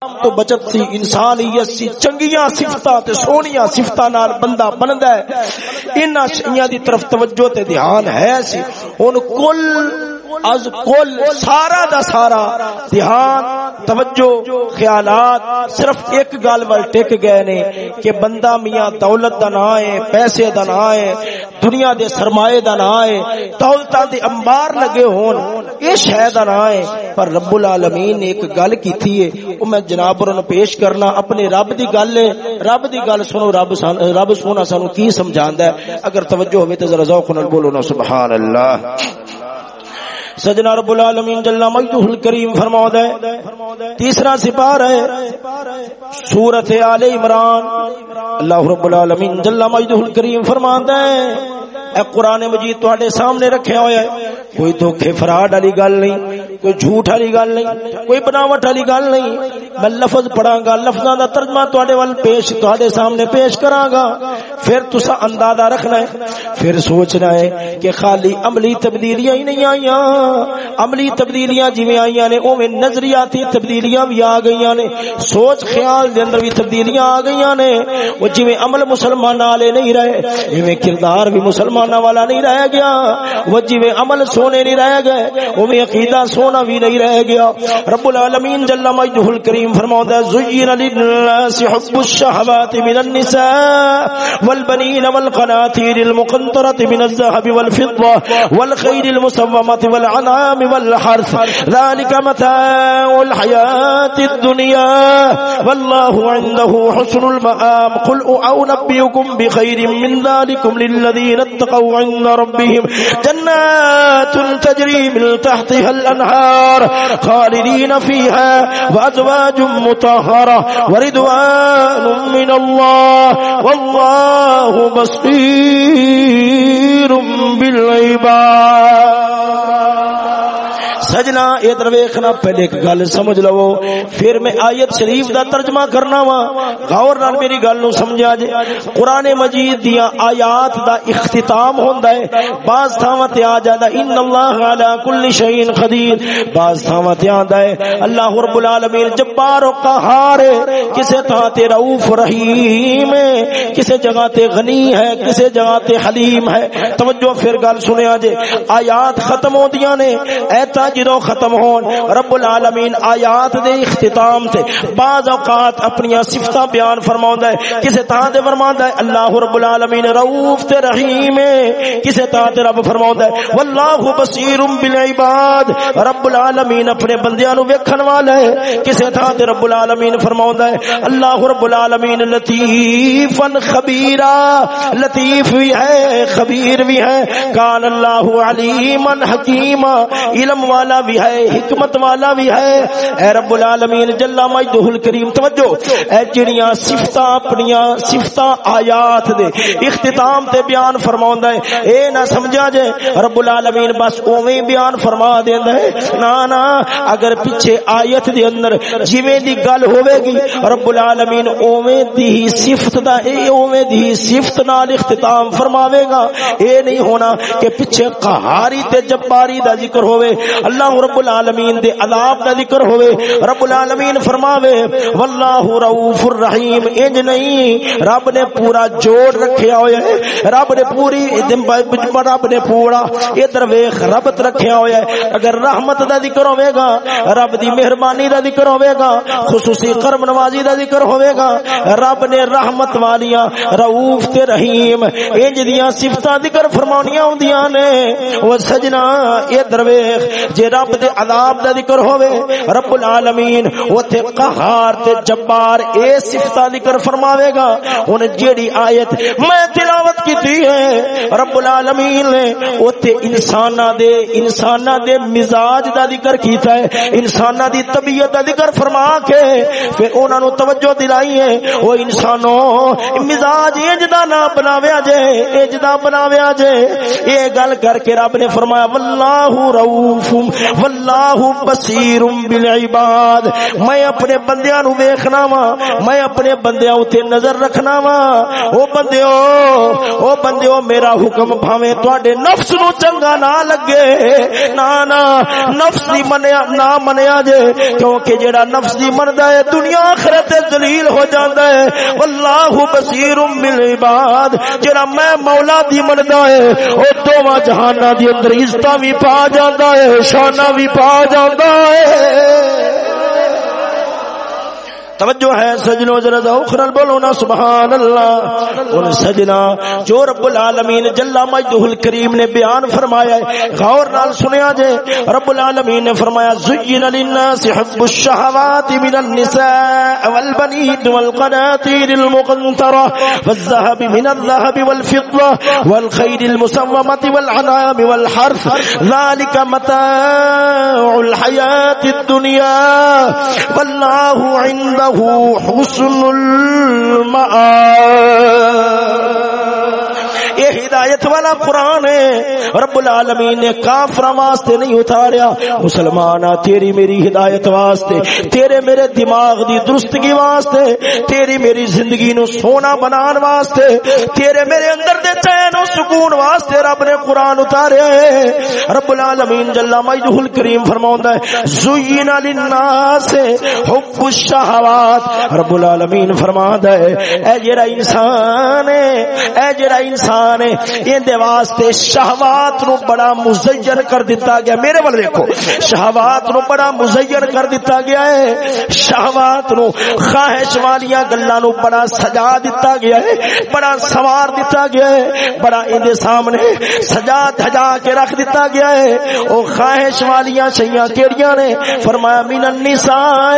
تو بچت سی انسانیت سی، چنگیاں صفتاں تے سونیاں صفتاں نال بندہ بندا ہے۔ انہاں شیاں دی طرف توجہ تے دھیان ہے سی۔ ہن کل از کل سارا دا سارا دھیان، توجہ، خیالات صرف ایک گل ول ٹک گئے نے کہ بندہ میاں دولت دا نہ ہے پیسے دا نہ ہے دنیا دے سرمایے دا نہ ہے دولتاں دے انبار لگے ہون، اے شے دا نہ ہے پر رب العالمین نے ایک گل کیتی ہے، او میں جناب اور پیش کرنا، اپنے رب دی گل ہے۔ رب دی گل سنو، رب سان رب سونا سانو کی سمجھاندا ہے؟ اگر توجہ ہوے تے ذرا ذوق نال بولو نا، سبحان اللہ۔ سجنا رب العالمین جل مجدہ الکریم فرما دے تیسرا سپار ہے سورت آل عمران۔ اللہ رب العالمین جل مجدہ الکریم فرما دے اے قرآن مجید تواڈے سامنے رکھیا ہویا ہے۔ کوئی دھوکے، فراڈ والی گل نہیں۔ کوئی جھوٹ والی گل نہیں، کوئی بناوٹ والی گل نہیں۔ میں لفظ پڑھاں گا لفظاں دا ترجمہ تواڈے ول پیش، تواڈے سامنے پیش کراں گا پھر تسا اندازہ رکھنا ہے، پھر سوچنا ہے کہ خالی عملی تبدیلیاں ہی نہیں آئیاں۔ عملی تبدیلیاں جویں آئیاں نے، اوویں نظریاتی تبدیلیاں بھی آ گئیاں نے۔ سوچ خیال دے اندر بھی تبدیلیاں آ گئیاں نے۔ وہ جویں عمل مسلمان والے نہیں رہے، جویں کردار بھی مسلماناں والا نہیں رہ گیا۔ وہ جویں عمل سونے نہیں رہ گئے، اوویں عقیدہ سونے سونا بھی نہیں رہ گیا۔ رب العالمین جل مجدہ الکریم فرماتا ہے زین للناس حب الشهوات من النساء والبنين والقناطير المقنطرة من الذهب والفضة والخيل المسومة والعنام والحرث ذلك متاع الحياة الدنيا والله عنده حسن المآب قل أعنبئكم بخير من ذلكم للذين اتقوا عند ربهم جنات تجري من تحتها الأنهار النار خالدين فيها وأزواج مطهرة وردوان من الله والله بصير بالعباد. سجنا ادھر ویکھنا، پہلے ایک گل سمجھ لو۔ پھر میں آیت شریف دا ترجمہ کرنا وا۔ غور نال میری گل نو سمجھا جے۔ قران مجید دیاں آیات دا اختتام ہوندا ہے۔ بعض تھاواں تے آ جاندا ان اللہ علی کل شیء قدیر بعض تھاواں تے آندا ہے، اللہ رب العالمین جبار و قہار ہے۔ کسے تھاں تے رؤوف رحیم ہے۔ کسے جگہ تے غنی ہے۔ کسے جگہ تے حلیم ہے۔ توجہ پھر گل سنیا جے۔ آیات ختم ہوندیاں نے۔ ایتا جدو ختم ہون۔ رب العالمین آیات دے اختتام تے بعض اوقات اپنی صفتاں بیان فرماوندا ہے۔ کسے تاں تے فرماوندا ہے، اللہ رب العالمین رؤوف تے رحیم ہے۔ کسے تاں تے رب فرماوندا ہے، واللہ بصیر بالعباد۔ رب العالمین اپنے بندیاں نو ویکھن والا ہے۔ کسے تاں تے رب العالمین فرماوندا ہے، اللہ رب العالمین لطیف خبیرا لطیف بھی ہے، خبیر بھی ہے۔ کان اللہ علیم حکیم علم والا والا بھی ہے، حکمت والا بھی ہے۔ اے رب العالمین جل مجدہ الکریم، توجہ۔ اے جڑیاں صفتاں، اپنیاں صفتاں آیات دے، اختتام تے بیان فرماوندا ہے۔ اے نہ سمجھا جے رب العالمین بس اوویں بیان فرما دیندا ہے۔ نا نا اگر پیچھے آیت دے اندر جویں دی گل ہوے گی رب العالمین اوویں دی صفت دا، اے اوویں دی صفت نال اختتام فرماوے گا۔ اے نہیں ہونا کہ پیچھے قہاری تے جباری دا ذکر ہوے اللہ اللہ رب العالمین دے عذاب دا ذکر ہوئے۔ رب العالمین فرماوے، واللہ رؤوف الرحیم انج نہیں، رب نے پورا جوڑ رکھیا ہویا ہے۔ رب نے پوری رب نے پورا ادھر ویکھ ربط رکھیا ہویا ہے۔ اگر رحمت دا ذکر ہوے گا، رب دی مہربانی دا ذکر ہوے گا، خصوصی کرم نوازی دا ذکر ہوے گا، رب نے رحمت والیاں رؤوف تے رحیم انج دیاں صفتاں ذکر فرماونیاں ہوندیاں نے۔ او سجنا ادھر ویکھ جے رب دے عذاب دا ذکر ہوے رب العالمین، اوتھے قہار تے جبار اے صفتاں ذکر فرماوے گا۔ ہن جیڑی ایت میں تلاوت کیتی ہے، رب العالمین نے اوتھے انساناں دے انساناں دے مزاج دا ذکر کیتا ہے۔ انساناں دی طبیعت دا ذکر فرما کے پھر انہاں نو توجہ دلائی ہے۔ او انسانوں مزاج انج نہ بناویا جے، انج دا بناویا جے۔ اے گل کر کے رب نے فرمایا واللہ رؤوف واللہ بصیر بالعباد۔ میں اپنے بندیاں نو ویکھنا وا میں اپنے بندیاں تے نظر رکھنا وا او بندیو او بندیو، میرا حکم بھاویں تواڈے نفس نو چنگا نہ لگے۔ نا نا نفس دی منیا، نہ منیا جے، کیونکہ جڑا نفس دی مندا ہے، دنیا آخرت ذلیل ہو جاندا ہے۔ واللہ بصیر بالعباد۔ جڑا میں مولا دی مندا ہے، او دوواں جہاناں دی اندر عزتاں بھی پا جاندا ہے۔ بھی پا جاتا ہے۔ توجہ ہے سجنو ذرا ذوخر بولو نا سبحان اللہ ان سجنا جو رب العالمین جل مجدہ الکریم نے بیان فرمایا ہے، غور نال سنیا جے۔ رب العالمین نے فرمایا، زین للناس حب الشهوات من النساء والبنين والقناطير المقنطرة والذهب من الذهب والفضة والخيل المسومة والعنام والحرث ذلك متاع الحياة الدنيا والله عنده حسن المآب. یہ ہدایت والا قرآن ہے۔ رب العالمین نے کافر واسطے نہیں اتاریا۔ مسلمان، تیری میری ہدایت واسطے، تیرے میرے دماغ دی درستگی واسطے، تیری میری زندگی نو سونا بنان واسطے، تیرے میرے اندر دے چین و سکون واسطے رب نے قرآن اتاریا ہے۔ رب العالمین جل مجدہ الکریم فرماوندا ہے، زین للناس حب الشہوات۔ رب العالمین فرماتا ہے، اے جڑا انسان ہے، اے جڑا انسان نے ان دے واسطے شہوات نو بڑا مزین کر دیتا گیا۔ میرے ول دیکھو، شہوات نو بڑا مزین کر دیتا گیا ہے۔ شہوات نو خواہش والیاں گلاں نو بڑا سجا دیتا گیا ہے۔ بڑا سوار دیتا گیا ہے۔ بڑا ان دے سامنے سجا دھجا کے رکھ دیتا گیا ہے۔ او خواہش والیاں شیاں کیڑیاں نے؟ فرمایا، من النساء،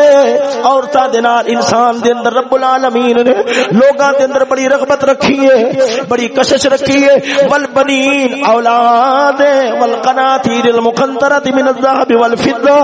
عورتاں دے نال، انسان دے اندر رب العالمین نے لوگاں دے اندر بڑی رغبت رکھی ہے، بڑی کشش رکھی ہے والبنین اولاد والقناطیر المقنطرۃ من الذهب والفضه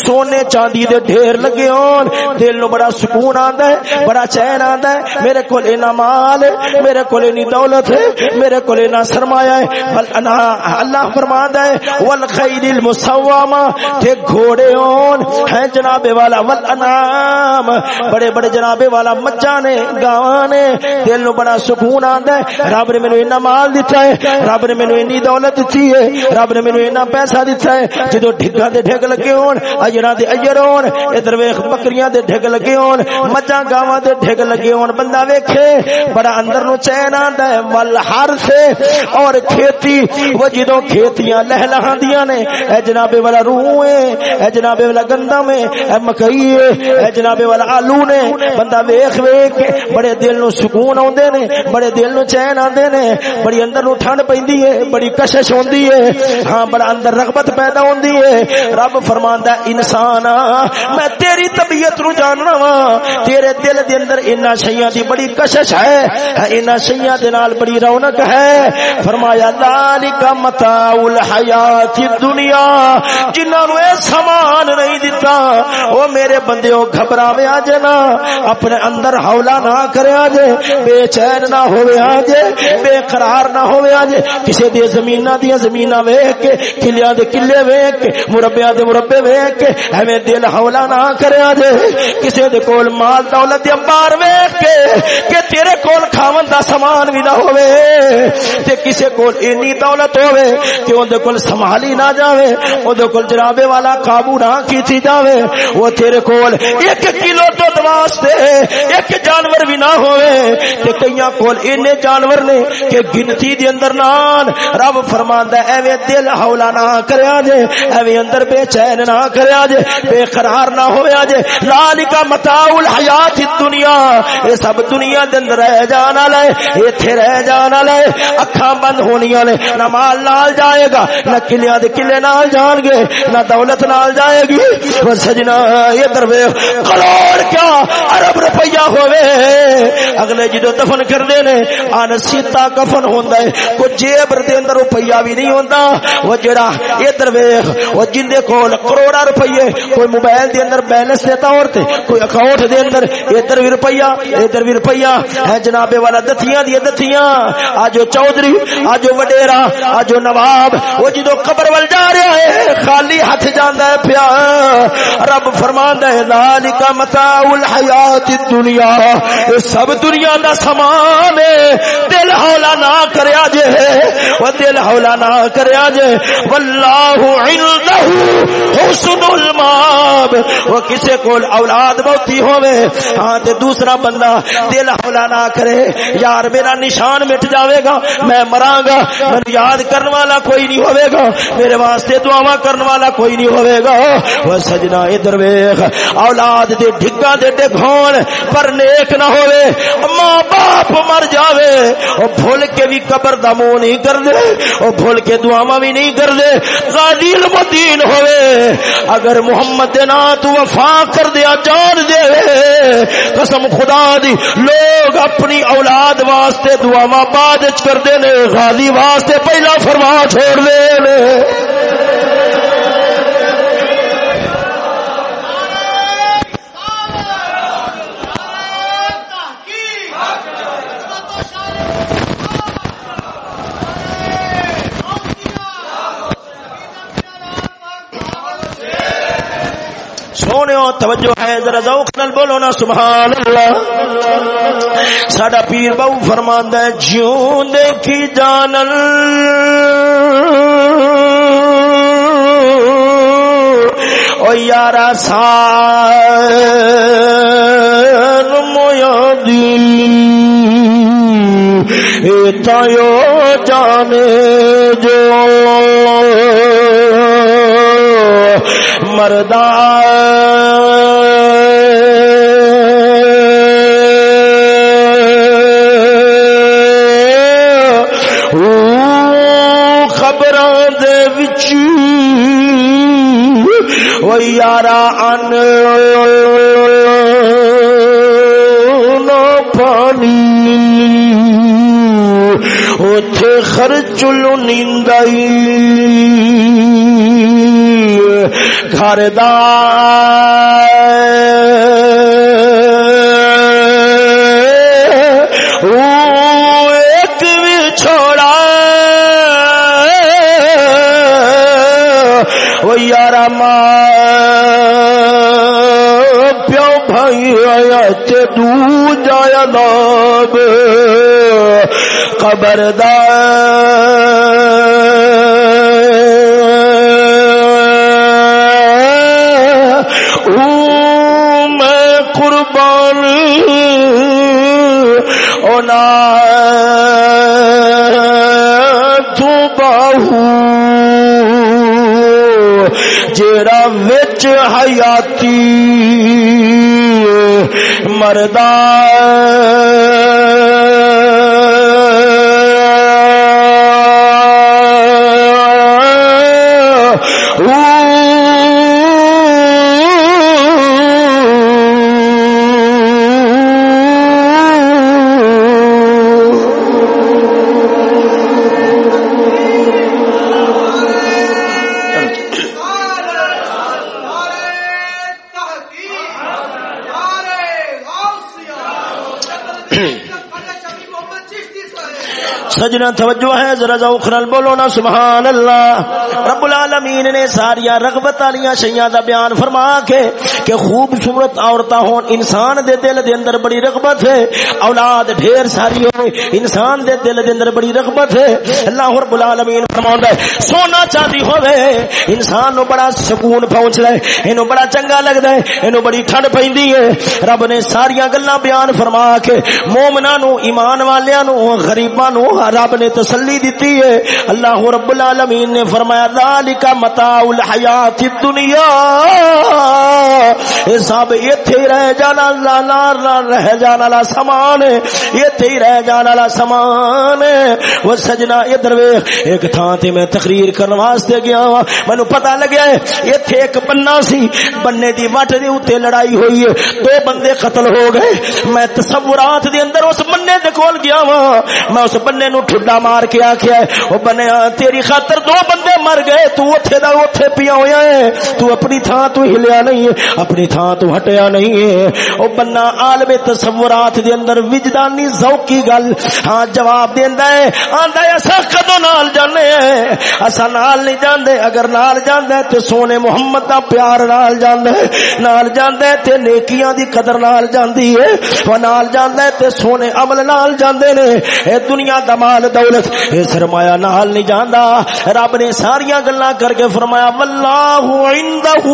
سونے چاندی دے ڈھیر لگے ہون. دل نو بڑا سکون آندا ہے. بڑا چین آندا ہے. میرے کول اینا مال ہے. میرے کول اینی دولت ہے. میرے کول اینا سرمایہ ہے. بل انا اللہ فرماتا ہے. والخیل المسومہ تے گھوڑے ہون. ہیں جناب والا. والانعام. بڑے بڑے جناب والا مجاں نے گاواں نے دل نو بڑا سکون آندا ہے. رب نے مینوں اینا مال دیتا ہے رب نے مینوں اینی دولت دتی ہے رب نے مینوں اینا پیسہ دیتا ہے جدو ڈھگا دے ڈھگ لگے ہون اجراں دے اجر ہون ادھر ویکھ بکریاں دے ڈھگ لگے ہون مجھاں گاواں دے ڈھگ لگے ہون بندہ ویکھے بڑا اندر نو چین آندا ہے ول ہر سے اور کھیتی وہ جدو کھیتیاں لہلہاندیاں نے اے جناب والا روح ہے اے جناب والا گندم ہے اے مکئی ہے اے جناب والا آلو نے بندہ ویکھ ویکھ بڑے دل نو سکون اوندے نے بڑے دل نو چین آندے نے بڑی اندر نو ٹھنڈ پیندی ہے، بڑی کشش ہوندی ہے۔ ہاں بڑا اندر رغبت پیدا ہوندی ہے۔ رب فرماندا ہے، انسان، میں تیری طبیعت نو جاننا وا۔ تیرے دل دے اندر انہاں شیاں دی بڑی کشش ہے۔ انہاں شیاں دے نال بڑی رونق ہے۔ فرمایا، ذالک متاع الحیات الدنیا۔ جنہاں نو اے سامان نہیں دتا، او میرے بندیو، گھبراوے آ نا۔ اپنے اندر ہولا نہ کرے جے، بے چین نہ ہوے جے۔ بے قرار نہ ہوئے آج کسے دے زمینہ دیا زمینہ ویک کے کلیاں دے کلے ویک کے مربیاں دے مربے ویک کے ہمیں دل حولا نہ کرے آج کسے دے کول مال، دولت دے امبار ویک کے، کہ تیرے کول کھاون دا سامان بھی نہ ہوئے۔ تے کسے کول اینی دولت ہوئے، کہ ان دے کول سمحالی نہ جاوے ان دے کول جرابے والا قابو نہ کیتی جاوے۔ وہ تیرے کول ایک کلو تو دواستے ایک جانور بھی نہ ہوئے۔ تے کئیاں کول اینے جانور نے کہ گنتی دی اندر نان رب فرماندا ہے، ایویں دل ہولا نہ کریا جے، ایویں اندر بے چین نہ کریا جے، بے قرار نہ ہویا جے۔ ذالک متاع الحیات الدنیا اے سب دنیا دے اندر رہ جان والے ایتھے رہ جان والے اکھاں بند ہونیاں نے، نہ مال نال جائے گا، نہ کلیاں دے کلے نال جان گے، نہ دولت نال جائے گی۔ وہ سجنا ادھر ویکھ کروڑ کیا ارب روپیہ ہوئے۔ اگلے جدو دفن کردے نے آن سیتا کفن ہوندا ہے۔ کو جیب دے اندر روپیہ بھی نہیں ہوندا۔ وہ جڑا ادھر ویکھ، وہ جن دے کول کروڑا روپیے، کوئی موبائل دے اندر بیلنس دے طور تے، کوئی اکاؤنٹ دے اندر، ادھر بھی روپیہ، ادھر بھی روپیہ۔ ہے جناب والا دتیاں دی دتیاں اجو چوہدری اجو وڈیرا اجو نواب۔ وہ جدو قبر ول جا رہا ہے، خالی ہاتھ جاندا ہے پیا۔ رب فرماندا ہے، ذالک متاع الحیات الدنیا۔ اے سب دنیا دا سامان ہے۔ دل ہولا نہ کریا جے وہ دل ہولا نہ کریا جے واللہ عنده حسن الماب وہ کسے کول اولاد بہتی ہوے ہاں تے دوسرا بندہ دل ہولا نہ کرے۔ یار میرا نشان مٹ جاوے گا، میں مراں گا۔ میں یاد کرنے والا کوئی نہیں ہوے گا۔ میرے واسطے دعاواں کرنے والا کوئی نہیں ہوے گا۔ وہ سجنا ادھر ویکھ، اولاد دے ڈھگا دے ڈگ ہون پر نیک نہ ہوے ماں باپ مر جاوے۔ او بھول کے بھی قبر دا منہ نہیں کر دے او بھول کے دعاواں بھی نہیں کر دے غازی المدین ہوے اگر محمد دے نا تو وفا کر دیا، جان دے۔ قسم خدا دی، لوگ اپنی اولاد واسطے دعاواں بعد وچ کردے نے، غازی واسطے پہلا فرما چھوڑ دے نے۔ سونے توجہ ہے، ذرا ذوق نال بولو نا سبحان اللہ ساڈا پیر بہو فرماندا ہے جیوں دیکھی جانل او یارا سان مویا دل۔ اے جانے جو۔ مردان وہ ان پانی پانی۔ خر خرچلو نیند گھر دار آیا تے جایا ناب خبردار۔ او میں قربان اونا تو باہو جیڑا وچ حیاتی مردا سجنا توجہ ہے، ذرا ذوق نال بولو نا، سبحان اللہ۔ رب العالمین نے ساری رغبت والی شیاں دا بیان فرما کے کہ خوبصورت عورتاں ہون، انسان دے دل دے اندر بڑی رغبت ہے۔ اولاد ڈھیر ساری ہو انسان دے دل دے اندر بڑی رغبت ہے۔ اللہ رب العالمین فرماوندا ہے، سونا چاندی ہوے انسان نو بڑا سکون پہنچدا ہے، اینو بڑا چنگا لگدا ہے، اینو بڑی ٹھنڈ پیندی ہے۔ رب نے ساری گلاں بیان فرما کے مومناں نو، ایمان والیاں نو، غریباں نو رب نے تسلی دیتی ہے۔ اللہ رب العالمین نے فرمایا، ذالک متاع الحیات الدنیا۔ اے سب ایتھے رہ جانا نار نال رہ جانا والا سامان ایتھے ہی رہ جانا والا سامان وہ سجنا ادھر ویکھ، ایک تھان تے میں تقریر کرن واسطے گیا وا مینوں پتہ لگیا ہے ایتھے ایک بننا سی، بننے دی وٹ دے اوتے لڑائی ہوئی ہے۔ دو بندے قتل ہو گئے۔ میں تصورات دے اندر اس بننے دے کول گیا وا میں اس بننے نو ٹھڈا مار کے آکھیا او بنیا تیری خاطر دو بندے مر گئے، تو اوتھے دا اوتھے پیا ہویا ہے۔ تو اپنی تھان تو ہلیا نہیں ہے، اپنی تھان تو ہٹیا نہیں ہے۔ او بننا عالم تصورات دے اندر وجدانی ذوقی گل۔ ہاں جواب دیندا ہے، آندا ہے اسا کدو نال جانے ہیں؟ اسا نال نہیں جاندے، اگر نال جاندے تے سونے محمد دا پیار نال جاندے نال جاندے تے نیکیاں دی قدر نال جاندی ہے۔ و نال جاندے تے سونے عمل نال جاندے نے۔ اے دنیا دا مال دولت، اے سرمایہ نال نہیں جاندا۔ رب نے ساریاں گلاں کر کے فرمایا، واللہ عنده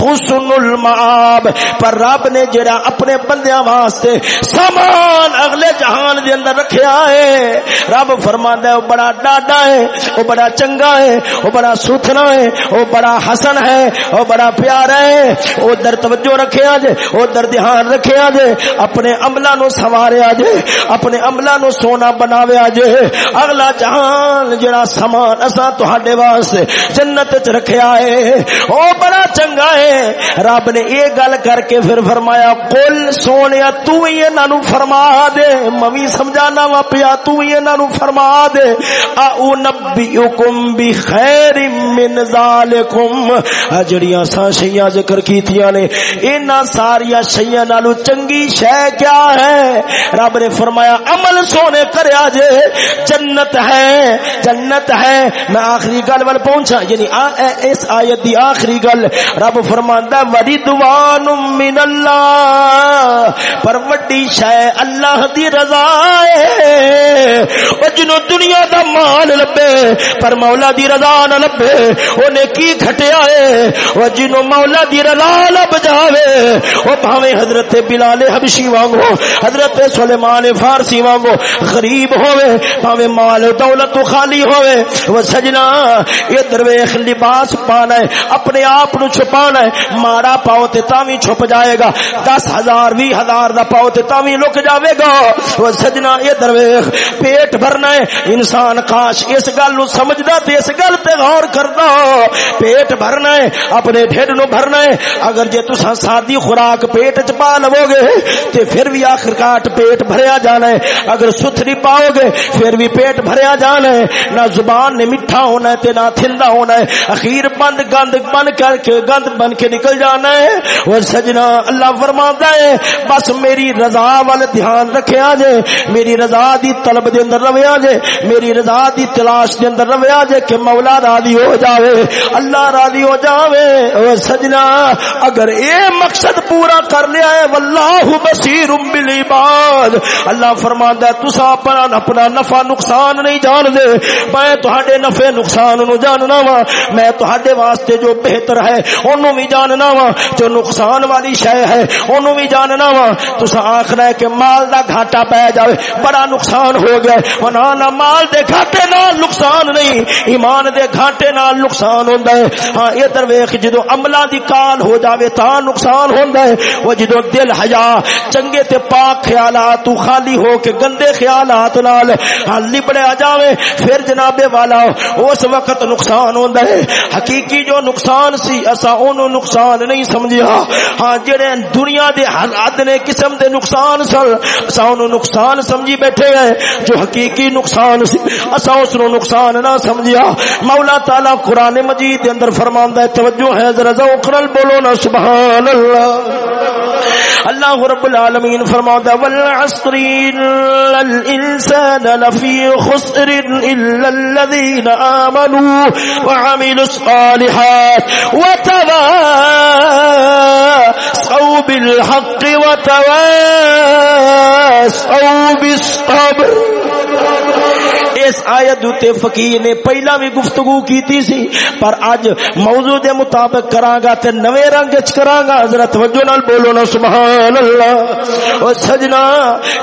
حسن المعاب پر رب نے جڑا اپنے بندیاں واسطے سامان اگلے جہان دے اندر رکھیا ہے، رب فرماندا ہے او بڑا ڈاڈا ہے او بڑا چنگا ہے او بڑا سوتھنا ہے او بڑا حسن ہے او بڑا پیارا ہے۔ او در توجہ رکھیا جے او در دھیان رکھیا جے اپنے عملاں نو سواریا جے اپنے عملاں نو سونا نہ بناویا جے اگلا جہان جڑا سامان اساں تہاڈے واسطے جنت وچ رکھیا ہے، او بڑا چنگا ہے۔ رب نے یہ گل کر کے پھر فرمایا، قل سونے تو ہی انہاں نو فرما دے۔ ممی سمجھانا وا پیا، تو ہی انہاں نو فرما دے۔ او نبیکم بخیر من ذالکم۔ جڑیاں سا شیاں ذکر کیتیاں نے، انہاں ساریا شیاں نالو چنگی شے کیا ہے؟ رب نے فرمایا، عمل سونے کریا جے جنت ہے جنت ہے۔ میں آخری گل ول پہنچا یعنی آ اس آیت دی آخری گل۔ رب فرماندا وریدوان من اللہ پر وڈی شے اللہ دی رضا ہے۔ او جنو دنیا دا مال لبے، پر مولا دی رضا نہ لبے۔ اونے کی گھٹیا ہے؟ او جنو مولا دی رضا لب جاوے۔ او بھاویں حضرت بلال حبشی وانگو، حضرت سلیمان فارسی وانگو غریب ہوئے بھاویں مال دولت تو خالی ہوئے۔ وہ سجنا یہ درویش لباس پانا ہے، اپنے آپ نو چھپانا ہے۔ مارا پاؤ تے تاوی چھپ جائے گا۔ دس ہزار، بھی ہزار دا پاؤ تے تاوی لک جاوے گا۔ وہ سجنا یہ درویش پیٹ بھرنا ہے۔ انسان کاش اس گل نو سمجھدا تے اس گل تے غور کردا۔ پیٹ بھرنا ہے، اپنے ڈھڈ نو بھرنا ہے۔ اگر جے تساں سادی خوراک پیٹ چ پا لو گے تے پھر بھی آخر کاٹ پیٹ بھریا جانا ہے۔ اگر ستھری نہیں پاؤ گے پھر بھی پیٹ بھریا جانا ہے۔ نہ زبان نے میٹھا ہونا ہے، تے نہ تھندا ہونا ہے۔ اخیر بند گند بن کر کے گند بن کے نکل جانا ہے۔ وہ سجنا اللہ فرماتا ہے، بس میری رضا وال دھیان رکھیا جے، میری رضا دی طلب دے اندر رویا جے، میری رضا دی تلاش دے اندر رویا جے کہ مولا راضی ہو جاوے، اللہ راضی ہو جاوے۔ او سجنا، اگر اے مقصد پورا کر لیا ہے، واللہ بصیر بالعباد۔ اللہ فرماندا ہے تسا اپنا اپنا نفع نقصان نہیں جان دے میں تہاڈے نفع نقصان نو جاننا وا۔ میں تہاڈے واسطے جو بہتر ہے، اونوں بھی جاننا وا۔ جو نقصان والی شے ہے، اونوں بھی جاننا وا۔ تسا آکھنا ہے کہ مال دا گھاٹا پے جاوے، بڑا نقصان ہو گیا۔ ونا نہ مال دے گھاٹے نال نقصان نہیں، ایمان دے گھاٹے نال نقصان ہوندا ہے۔ ہاں ادھر ویکھ، جدوں عملاں دی کال ہو جاوے تا نقصان ہوندا ہے۔ وہ جدوں دل حیا، چنگے تے پاک خیالات تو خالی ہو کے گندے خیال خیالات نال ہاں لبڑیا جاوے، پھر جناب والا، اس وقت نقصان ہوندا ہے۔ حقیقی جو نقصان سی اسا اونوں نقصان نہیں سمجھیا۔ ہاں جڑے دنیا دے ہر ادنے قسم دے نقصان سن اسا اونوں نقصان سمجھی بیٹھے ہیں۔ جو حقیقی نقصان سی اسا اس نو نقصان نہ سمجھیا۔ مولا تعالی قران مجید دے اندر فرماندا ہے، توجہ ہے، ذرا ذوق بولو نا، سبحان اللہ۔ اللہ رب العالمین فرماتا والعصر الانسان لفی خسر الا الذين امنوا وعملوا الصالحات وتواصوا بالحق وتواصوا بالصبر اے اس آیت تے فقیر نے پہلا بھی گفتگو کیتی سی، پر اج موضوع دے مطابق کراں گا تے نوے رنگ وچ کراں گا۔ حضرت توجہ نال بولو نا، سبحان اللہ۔ او سجنا،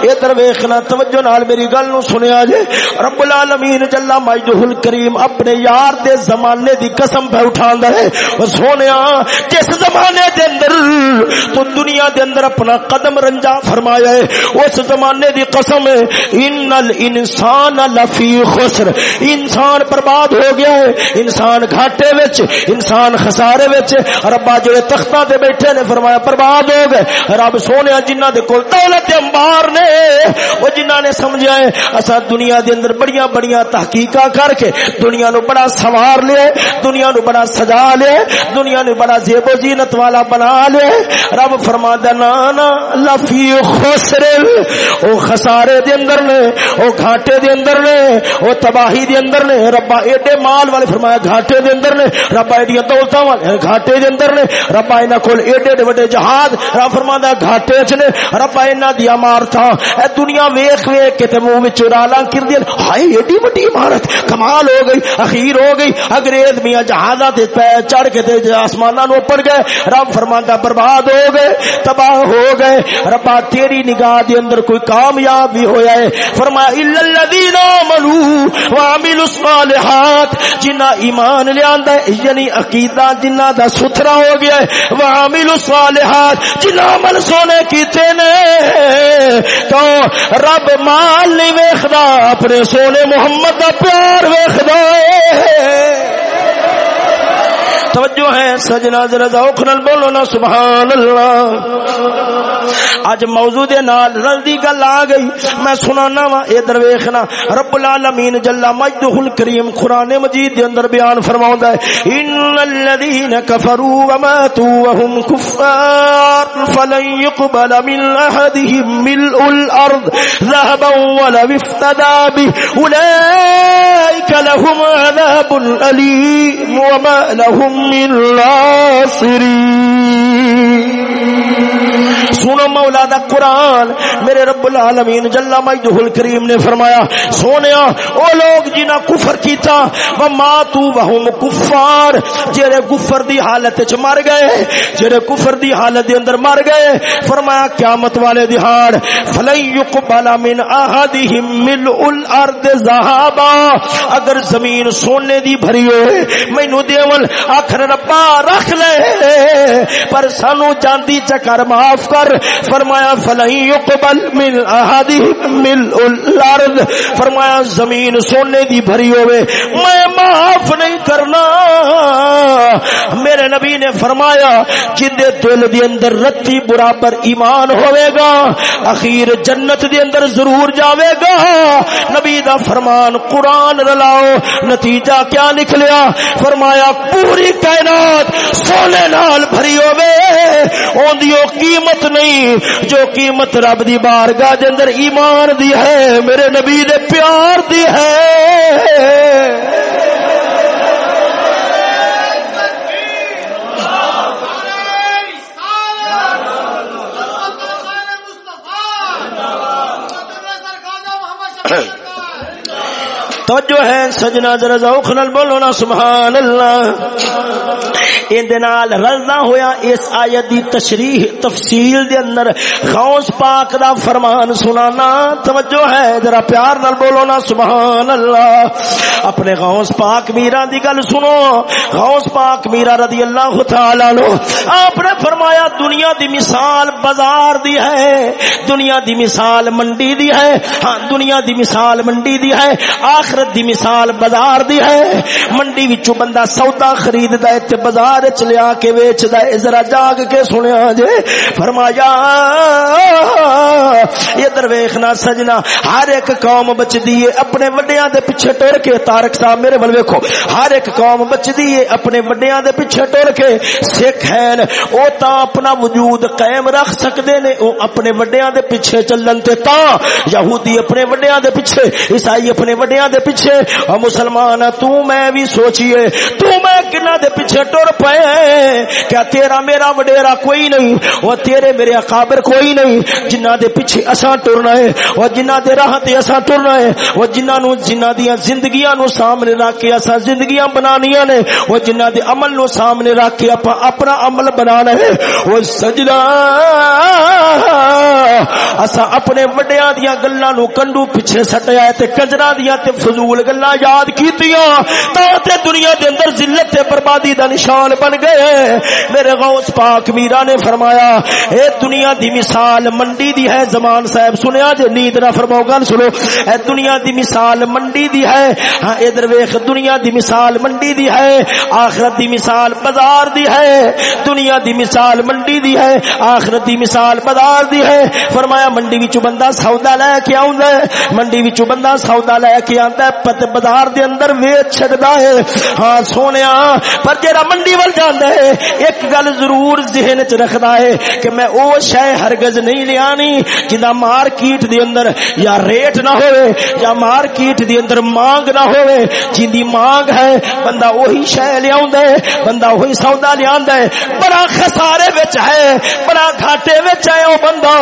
ادھر ویکھنا توجہ نال میری گل نو سنیا جے۔ رب العالمین جل مجدہ الکریم اپنے یار دے زمانے دی قسم پہ اٹھاندا ہے۔ او سونیا، جس زمانے دے اندر تو دنیا دے اندر اپنا قدم رنجا فرمایا ہے، اس زمانے دی قسم ہے ان الانسان لفی خسر۔ انسان برباد ہو گیا ہے۔ انسان گھاٹے وچ، انسان خسارے وچ۔ ربا جڑے تختاں تے بیٹھے نے فرمایا برباد ہو گئے۔ رب سونے جنہاں دے کول دولت انبار نے او جنہاں نے سمجھا ہے اسا دنیا دے اندر بڑیاں بڑیاں تحقیقاں کر کے دنیا نو بڑا سوار لے دنیا نو بڑا سجا لے دنیا نو بڑا زیب و زینت والا بنا لے رب فرما نا نا لفی خسر۔ او خسارے دے اندر نے، او گھاٹے دے اندر نے او تباہی دے اندر نے، ربا ایڈے مال والے، فرمایا گھاٹے دے اندر نے، ربا ایڈیاں دولتاں والے، گھاٹے دے اندر نے، ربا انہاں کول ایڈے ایڈے وڈے جہاد، رب فرماندا گھاٹے وچ نے، ربا انہاں دی عمارتاں اے دنیا ویکھ ویکھ کے تے منہ وچ رالاں کر دین ہائے ایڈی وڈی عمارت، کمال ہو گئی، اخیر ہو گئی، انگریز میاں جہازاں تے چڑھ کے تے آسماناں نو اوپر گئے، رب فرماندا برباد ہو گئے، تباہ ہو گئے، ربا تیری نگاہ دے اندر کوئی کامیاب بھی ہویا ہے فرمایا، الا الذين آمنو وعملوا الصالحات جنہ ایمان لے آندا ہے یعنی عقیدہ جنہ دا ستھرا ہو گیا ہے۔ وعملوا الصالحات جنہ عمل سونے کیتے نے۔ تو رب مال نہیں ویکھدا، اپنے سونے محمد دا پیار ویکھدا ہے۔ توجہ ہے، سجنا ذرا ذوق نال بولو نا، سبحان اللہ۔ اج موضوع دے نال رلدی گل آ گئی۔ میں سنانا وا، ادھر ویکھنا رب العالمین جل مجدہ الکریم قران مجید دے اندر بیان فرماوندا ہے، ان الذين كفروا وماتوا وهم كفار فلن يقبل من احدهم ملء الارض ذهبا ولا افتدى به اولئك لهم عذاب اليم وما لهم من سنو مولا دا قرآن، میرے رب العالمین جلا مجدہ الکریم نے فرمایا سونیا او لوگ جنہ کفر کیتا و ماتو وہم کفار جیرے کفر دی حالت چ مر گئے جیرے کفر دی حالت دے اندر مر گئے، فرمایا، قیامت والے دہاڑ، فلن یقبل من احدہم ملء الارض ذهبا اگر زمین سونے دی بھری ہوئے، مینوں دیول، آخر ربا، رکھ لے، پر سانو چاندی چکر معاف کر فرمایا فلحی یقبل من احادی مل الارض فرمایا، زمین سونے دی بھری ہوئے۔ میں معاف نہیں کرنا۔ میرے نبی نے فرمایا جدے دل دی اندر رتی برابر ایمان ہوئے گا، اخیر جنت دی اندر ضرور جاوے گا۔ نبی دا فرمان قرآن رلاؤ، نتیجہ کیا نکلیا؟ فرمایا، پوری کائنات سونے نال بھری ہوے اوندیو قیمت نہیں جو قیمت رب دی بارگاہ دے اندر ایمان دی ہے، میرے نبی دے پیار دی ہے۔ توجہ ہے، سجنا ذرا ذوق نال بولو نا، سبحان اللہ۔ نال رلنا ہویا اس آیت دی تشریح تفصیل دے اندر غوث پاک دا فرمان سنانا، توجہ ہے، ذرا پیار نال بولو نا سبحان اللہ اپنے غوث پاک میرا دی گل سنو۔ غوث پاک میرا رضی اللہ تعالی عنہ، آپ نے فرمایا، دنیا دی مثال بازار دی ہے، دنیا دی مثال منڈی دی ہے۔ ہاں دنیا دی مثال منڈی دی ہے، آخرت دی مثال بازار دی ہے۔ منڈی وچوں بندہ سودا خریددا ہے تے بازار بازار چ لیا کے ویچتا ہے۔ ذرا جاگ کے سنیا جے۔ فرمایا، ادھر ویخنا سجنا، ہر ایک قوم بچتی ہے۔ اپنے وڈیا دے پیچھے ٹر کے تارک صاحب میرے بل ویکو ہر ایک قوم بچتی ہے، اپنے وڈیا دے پیچھے ٹر کے۔ سکھ ہیں، او تا اپنا وجود قائم رکھ سکتے نے۔ او اپنے وڈیا دے پیچھے چلن تے تا۔ یہودی اپنے وڈیا دے پیچھے، عیسائی اپنے وڈیا دے پیچھے۔ اور مسلمان تو میں بھی سوچیے، تو میں کنا دے پیچھے ٹر پے کیا تیرا میرا وڈیرا کوئی نہیں، وہ تیرے میرے اکابر کوئی نہیں۔ جنہ دے پیچھے اساں ٹرنا ہے او جنہاں دے راہ تے اساں ٹرنا ہے او جنہاں نو جنہاں دیاں زندگیاں نو سامنے رکھ کے اساں زندگیاں بنانیاں نے او جنہاں دے عمل نو سامنے رکھ کے اپا اپنا عمل بنانا ہے۔ او سجدہ، اساں اپنے وڈیاں دیاں گلاں نو کنڈو پیچھے سٹیا ہے تے کنجراں دیاں تے فضول گلاں یاد کیتیاں۔ تا تے دنیا دے اندر ذلت تے بربادی دا نشان بن گئے۔ میرے غوث پاک میرا نے فرمایا، اے دنیا دی مثال منڈی دی ہے، زمان صاحب سنیا جے نیند نہ فرماؤ، گل سنو۔ اے دنیا دی مثال منڈی دی ہے۔ ہاں ادھر ویکھ، دنیا دی مثال منڈی دی ہے۔ آخرت دی مثال بازار دی ہے۔ دنیا دی مثال منڈی دی ہے۔ آخرت دی مثال بازار دی ہے۔ فرمایا، منڈی وچ بندہ سودا لے کے آوندا ہے۔ منڈی وچ بندہ سودا لے کے آندا ہے۔ پت بازار دے اندر ویچ چھڑدا ہے۔ ہاں سونیا، پر جڑا منڈی ول جاندا ہے۔ ایک گل ضرور ذہن وچ رکھدا ہے کہ میں او شے ہرگز نہیں لیانی جندا مارکیٹ دے اندر یا ریٹ نہ ہوئے یا مارکیٹ دے اندر مانگ نہ ہوئے۔ جیندی مانگ ہے، بندہ وہی شے لے ہے، بندہ وہی سودا لے ہے۔ بڑا خسارے وچ ہے، بڑا گھاٹے وچ ہے او بندہ۔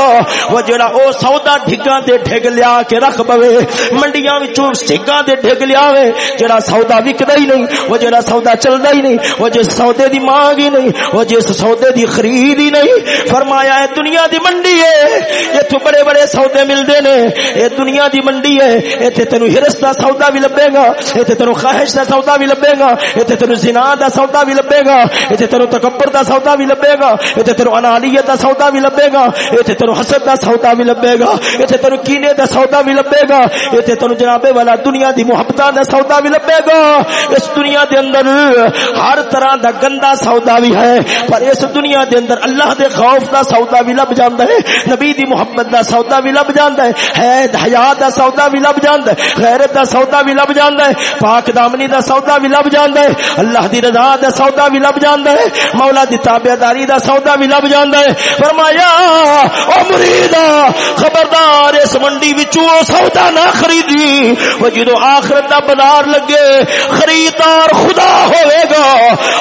وہ جڑا او سودا ڈھگاں تے ڈھگ لیا کے رکھ پوے، منڈیاں وچوں ڈھگاں تے ڈھگ لیا وے، جڑا سودا وکدا ہی نہیں، وہ جڑا سودا چلدا ہی نہیں، وہ جس سودے دی مانگ ہی نہیں، وہ جس سودے دی خرید ہی نہیں۔ فرمایا ہے دنیا دی منڈی ہے، ایتھوں بڑے بڑے سودے ملدے نے۔ اے دنیا دی منڈی ہے، ایتھے تینو ہرس دا سودا بھی لبے گا۔ ایتھے تینو خواہش دا سودا بھی لبے گا۔ ایتھے تینو زنا دا سودا بھی لبے گا۔ ایتھے تینو تکبر دا سودا بھی لبے گا۔ ایتھے تینو انالیت دا سودا بھی لبے گا۔ ایتھے تینو حسد دا سودا بھی لبے گا۔ ایتھے تینو کینے دا سودا بھی لبے گا۔ ایتھے تینو جناب والا دنیا دی محبتاں دا سودا بھی لبے گا۔ اس دنیا دے اندر ہر طرح دا گندا سودا بھی ہے، پر اس دنیا دے اندر اللہ دے خوف دا سودا بھی لب جاندا ہے، نبی دی محبت دا سودا بھی لب جاندا ہے، حید حیا دا سودا بھی لب جاندا ہے، غیرت دا سودا بھی لب جاندا ہے، پاک دامنی دا سودا بھی لب جاندا ہے، اللہ دی رضا دا سودا بھی لب جاندا ہے، مولا دی تابعداری دا سودا بھی لب جاندا ہے۔ فرمایا، او مریدا خبردار، اس منڈی وچوں سودا نہ خریدی، وہ جدو آخرت دا بازار لگے، خریدار خدا ہوئے گا۔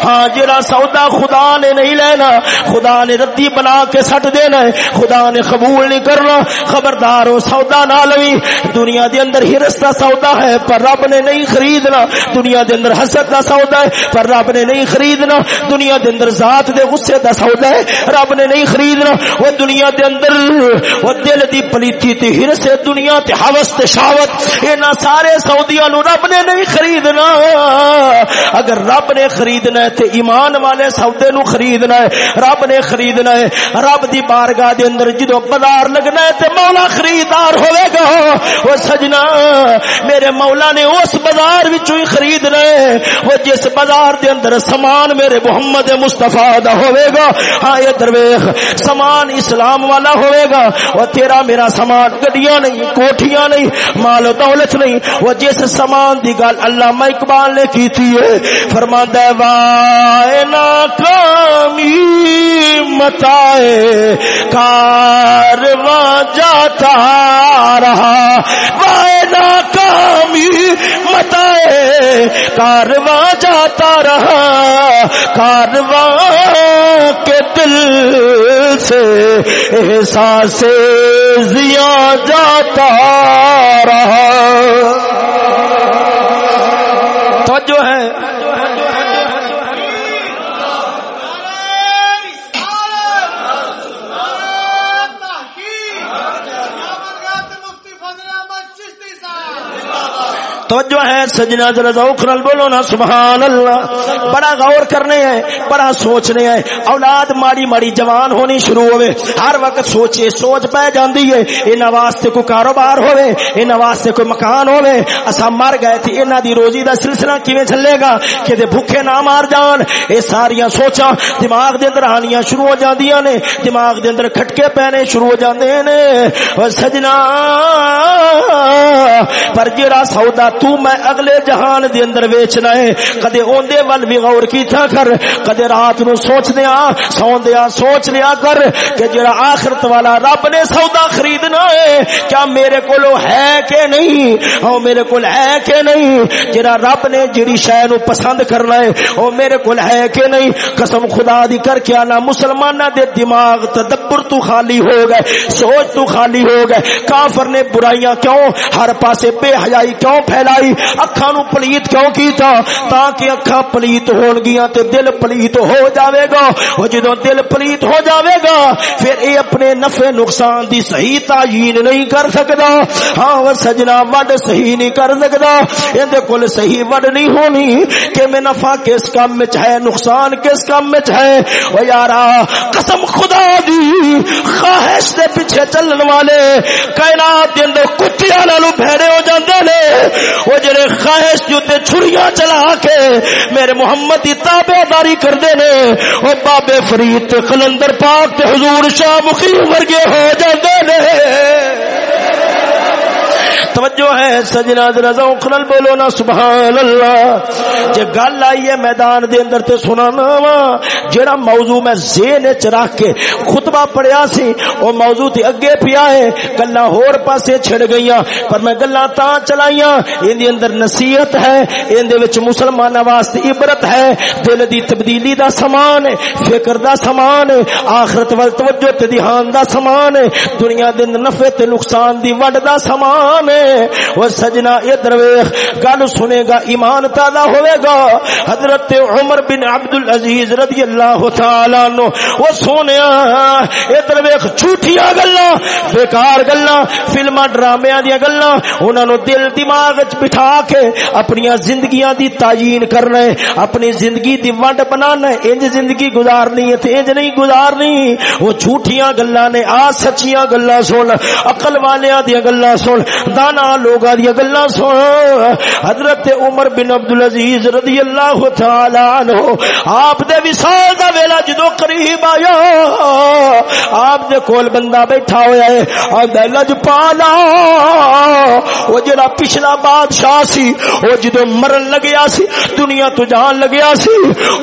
ہاں جڑا سودا خدا نے نہیں لینا، خدا نے ردی بنا کے سٹ دینا ہے، خدا نے قبول نہیں کرنا، خبردار ہو سودا نہ لوی دنیا دے اندر ہرس دا سودا ہے، پر رب نے نہیں خریدنا۔ دنیا دے اندر حسد دا سودا ہے، پر رب نے نہیں خریدنا۔ دنیا دے اندر ذات دے غصے دا سودا ہے، رب نے نہیں خریدنا۔ وہ دنیا دے اندر، وہ دل دی پلیتی تے ہرس دنیا تے حوث تے شاوت۔ انہاں سارے سعودیاں نو رب نے نہیں خریدنا۔ اگر رب نے خریدنا ہے تے ایمان والے سودے نو خریدنا ہے، رب نے خریدنا ہے۔ رب دی بارگاہ دے اندر جدو بازار لگنا ہے تے مولا خریدار ہوے گا۔ وہ سجنا، میرے مولا نے اس بازار وچوں ہی خریدنا ہے۔ وہ جس بازار دے اندر سامان میرے محمد مصطفی دا ہوے گا۔ ہاں یہ درویش، سامان اسلام والا ہوے گا۔ وہ تیرا میرا سامان گڈیاں نہیں، کوٹھیاں نہیں، مال و دولت نہیں۔ وہ جس سامان دی گل علامہ اقبال نے کی تھی فرماندا ہے وائے ناکامی متائے کارواں جاتا رہا۔ وائے ناکامی متائے کارواں جاتا رہا۔ کارواں کے دل سے احساس زیا جاتا رہا توجہ ہے توجہ ہے، سجنا ذرا ذوق نال بولو نا، سبحان اللہ۔ بڑا غور کرنے ہیں، بڑا سوچنے ہیں۔ اولاد ماڑی ماڑی جوان ہونی شروع ہوئے۔ ہر وقت سوچے، سوچ پہ جاندی ہے۔ انہاں واسطے کوئی کاروبار ہوئے، انہاں واسطے کوئی مکان ہوئے۔ اسا مر گئے تھے، انہاں دی روزی دا سلسلہ کیویں چلے گا؟ کہ دے بھوکے نہ مار جان۔ اے ساریاں سوچاں، دماغ دے اندر آنیاں شروع ہو جاندیاں نے۔ دماغ دے اندر کھٹکے پینے شروع ہو جاندے نے۔ او سجنا، پر جڑا سودا تو میں اگلے جہان دے اندر ویچنا ہے۔ کدے اوندے ول بھی غور کیتا کر، کدے رات نو سوچ دیا سون دیا سوچ لیا کر کہ جڑا آخرت والا رب نے سودا خریدنا ہے، کیا میرے کولو ہے کہ نہیں؟ او میرے کول ہے کہ نہیں؟ جڑا رب نے جڑی شے نو پسند کرنا ہے او میرے کول ہے کہ نہیں؟ قسم خدا دی کر کے انا مسلماناں دے دماغ تدبر تدبر تو خالی ہو گئے، سوچ تو خالی ہو گئے۔ کافر نے برائیاں کیوں، ہر پاسے بے حیائی کیوں پھیلائی؟ اکھاں نو پلیت کیوں کیتا؟ تاکہ اکھاں پلیت ہون گیاں تے دل پلیت ہو جاوے گا۔ وہ جدوں دل پلیت ہو جاوے گا، پھر اے اپنے نفع نقصان دی صحیح تعین نہیں کر سکدا۔ ہاں وہ سجنا وڈ صحیح نہیں کر سکدا۔ ایندے کول صحیح وڈ نہیں ہونی کہ میں نفع کس کام وچ ہے، نقصان کس کام وچ ہے۔ او یارا، قسم خدا دی! خواہش دے پیچھے چلن والے کائنات دے اندر کتیاں نالو بھڑے ہو جاندے نے۔ او جڑے خواہش دے تے چھریاں چلا کے میرے محمد دی تابعداری کردے نے او بابے فرید تے قلندر پاک تے حضور شاہ مخیم ورگے ہو جاندے نے۔ توجہ ہے، سجنا ذرا خلل بولو نا، سبحان اللہ۔ جے گل آئی ہے میدان دے اندر تے سنانا وا جڑا موضوع میں ذہن وچ رکھ کے خطبہ پڑھیا سی، او موضوع تے اگے پیا ہے۔ گلاں ہور پاسے چھڑ گئیاں، پر میں گلاں تا چلائیاں۔ این دے اندر نصیحت ہے این دے وچ مسلماناں واسطے عبرت ہے۔ دل دی تبدیلی دا سامان ہے، فکر دا سامان ہے، آخرت ول توجہ تے دھیان دا سامان ہے۔ دنیا دے نفع تے نقصان دی وڈ دا سامان ہے۔ وہ سجنا یہ درویخ گل سنے گا، ایمان تازہ ہوئے گا۔ حضرت عمر بن عبد العزیز رضی اللہ تعالی نو وہ سونے یہ درویخ جھوٹیاں گلا بیکار گلا فلم ڈرامے دیا گلا انہوں نے دل دماغ بٹھا کے اپنی زندگیاں دی تعین کرنا ہے، اپنی زندگی دی ونڈ بنانا ہے۔ انج زندگی گزارنی ہے انج نہیں گزارنی۔ وہ جھوٹیاں گلا نے، آ سچیاں گلا سن اقل والیاں دیا گلا سن۔ دانا لوگا دیا گلا سن۔ حضرت عمر بن عبد العزیز رضی اللہ تعالی عنہ، آپ دے وصال دا ویلا جدو قریب آیا، آپ دے کول بندہ بیٹھا ہویا ہے، آپ دے لج پالا۔ وہ جڑا پچھلا بادشاہ سی، وہ جدو مرن لگیا سی، دنیا تو جان لگیا سی،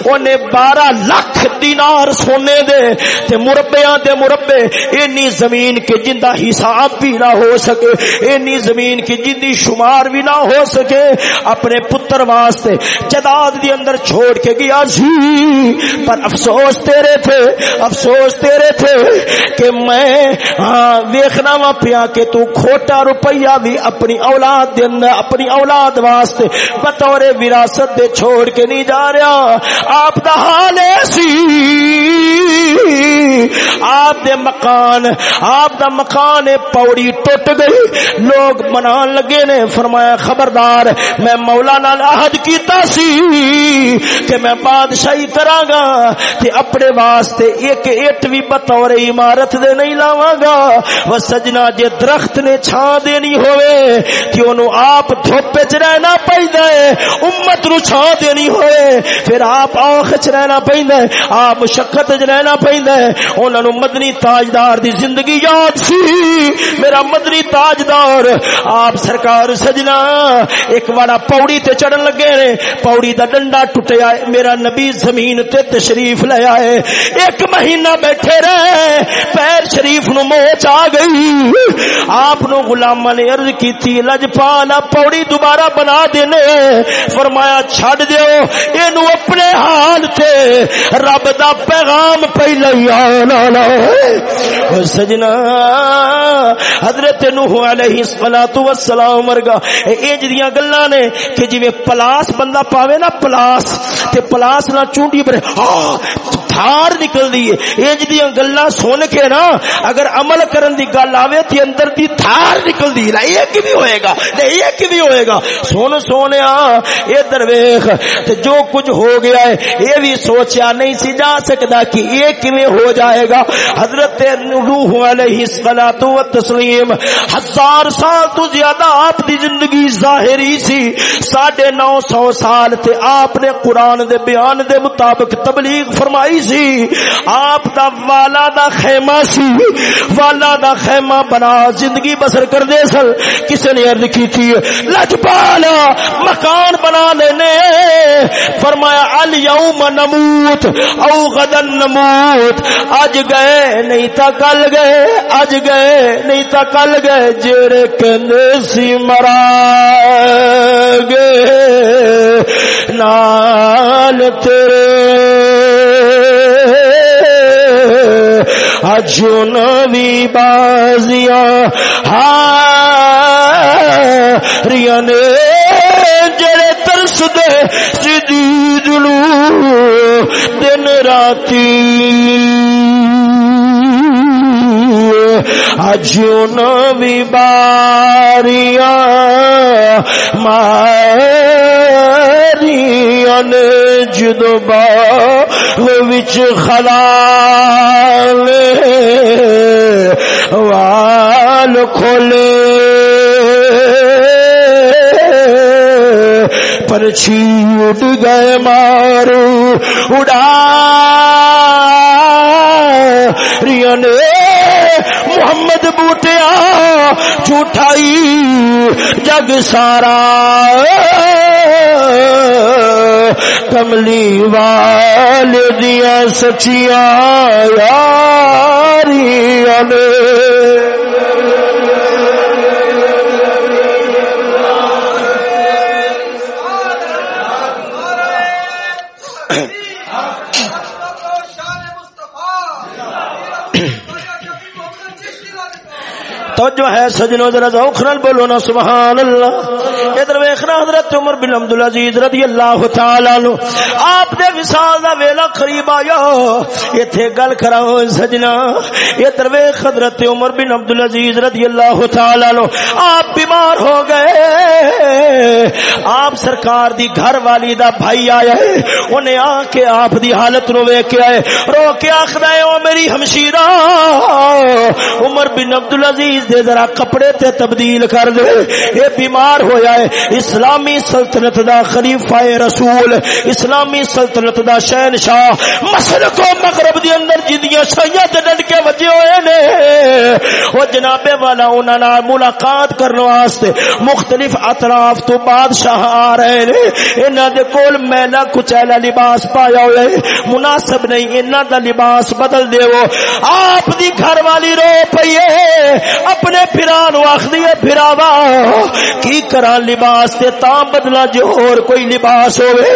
اونے بارہ لاکھ دینار سونے دے۔ تے مربیاں دے مربے، اینی زمین کے جندہ حساب بھی نہ ہو سکے، اینی زمین زمین کی جندی شمار بھی نہ ہو سکے، اپنے پتر واسطے جداد دی اندر چھوڑ کے گیا۔ جی پر افسوس تیرے تھے، افسوس تیرے تھے کہ میں ہاں ویخنا وا پیا کہ تو کھوٹا روپیہ بھی اپنی اولاد دے اندر، اپنی اولاد واسطے بطور وراثت دے چھوڑ کے نہیں جا رہا۔ آپ دا حال ایسی آپ دے مکان، آپ دا مکان پوڑی ٹوٹ گئی۔ لوگ منان لگے نے، فرمایا، خبردار، میں مولا نال عہد کیتا سی کہ میں بادشاہی کراں گا تے اپنے واسطے ایک اٹ بھی بطور عمارت دے نہیں لاواں گا وہ سجنا جے درخت نے چھاں دینی ہوئے کہ انہوں آپ دھوپ وچ رہنا پیندا ہے، امت نو چھاں دینی ہوئے۔ پھر آپ آنکھ وچ رہنا پیندا ہے، آپ مشقت وچ رہنا پیندا ہے۔ انہاں نو مدنی تاجدار دی زندگی یاد سی۔ میرا مدنی تاجدار آپ سرکار سجنا، ایک بڑا پوڑی تے چڑھن لگے نے پوڑی دا ڈنڈا ٹوٹیا میرا نبی زمین تے تشریف لے آئے۔ ایک مہینہ بیٹھے رہے، پیر شریف نو موچ آ گئی۔ آپ نو غلامہ نے عرض کی تھی لجپالا پوڑی دوبارہ بنا دینے۔ فرمایا چھڑ دیو، اینو اپنے حال تے رب دا پیغام پہلے ہی آنا سجنا، حضرت نوح علیہ الصلوۃ سلاتو وسلام ورگا۔ انج دیاں گلاں نے کہ جویں پلاس بندہ پاوے نا پلاس، تے پلاس نہ چونڈی بھرے تھار نکل دی انج دیاں گلاں سن کے نا، اگر عمل کرن دی گل آوے تے اندر دی تھار نکل دی۔ لا، یہ کیویں ہوئے گا؟ نہیں یہ کیویں ہوئے گا؟ سن سونیا ادھر ویکھ۔ تے جو کچھ ہو گیا ہے، یہ بھی سوچیا نہیں سی جا سکدا کہ یہ کیویں ہو جائے گا۔ حضرت نوح علیہ الصلوۃ والتسلیم، ہزار سال تو زیادہ آپ دی زندگی ظاہری سی۔ ساڑھے نو سو سال تے آپ نے قرآن دے بیان دے مطابق تبلیغ فرمائی سی۔ آپ دا والا دا خیمہ سی۔ والا دا خیمہ بنا زندگی بسر کر دے سل کسی نے عرض کی تھی لجپالا مکان بنا لینے۔ فرمایا الیوم نموت او غدن نموت۔ آج گئے نہیں تا کل گئے۔ آج گئے نہیں تا کل گئے۔ جیڑے سی مرا گے۔ نال تیرے نوی بازیاں ہاریاں نے جڑے ترس دے سیدھی جلو دن راتی اجن بھی باریاں ماریا نے جدو بچ خلال وال کھولے پرچھی اٹھ گئے مارو اڑا نے محمد بوٹیا جھوٹائی جگ سارا۔ کملی وال دیا سچیاں یاریاں توجہ ہے سجنو ذرا ذوق نال بولو نا سبحان اللہ۔ ادھر ویکھنا حضرت عمر بن عبد العزیز رضی اللہ تعالی عنہ۔ آپ دے وصال دا ویلا قریب آیا۔ ایتھے گل کراو سجنا۔ ادھر ویکھ حضرت عمر بن عبد العزیز رضی اللہ تعالی عنہ۔ آپ بیمار ہو گئے۔ آپ سرکار دی گھر والی دا بھائی آیا ہے۔ انہیں آ کے آپ دی حالت نو ویکھ کے آئے۔ رو کے آخدا ہے، او میری ہمشیرہ، عمر بن عبد العزیز دے ذرا کپڑے تے تبدیل کر دے۔ یہ بیمار ہویا ہے۔ اسلامی سلطنت دا خلیفہ رسول، اسلامی سلطنت دا شہنشاہ مشرق و مغرب دے اندر جدیاں شیاں تے ڈٹ کے وجے ہوئے نے۔ او جناب والا انہاں نال ملاقات کرنے واسطے مختلف اطراف تو بادشاہ آ رہے نے۔ انہاں دے کول میلا کچیلا لباس پایا ہوئے مناسب نہیں، انہاں دا لباس بدل دیو۔ آپ دی گھر والی رو پئیے اپنے پھرا نو آخری پھراوا، کی کرا لباس تے تاں بدلا جو اور کوئی لباس ہوئے۔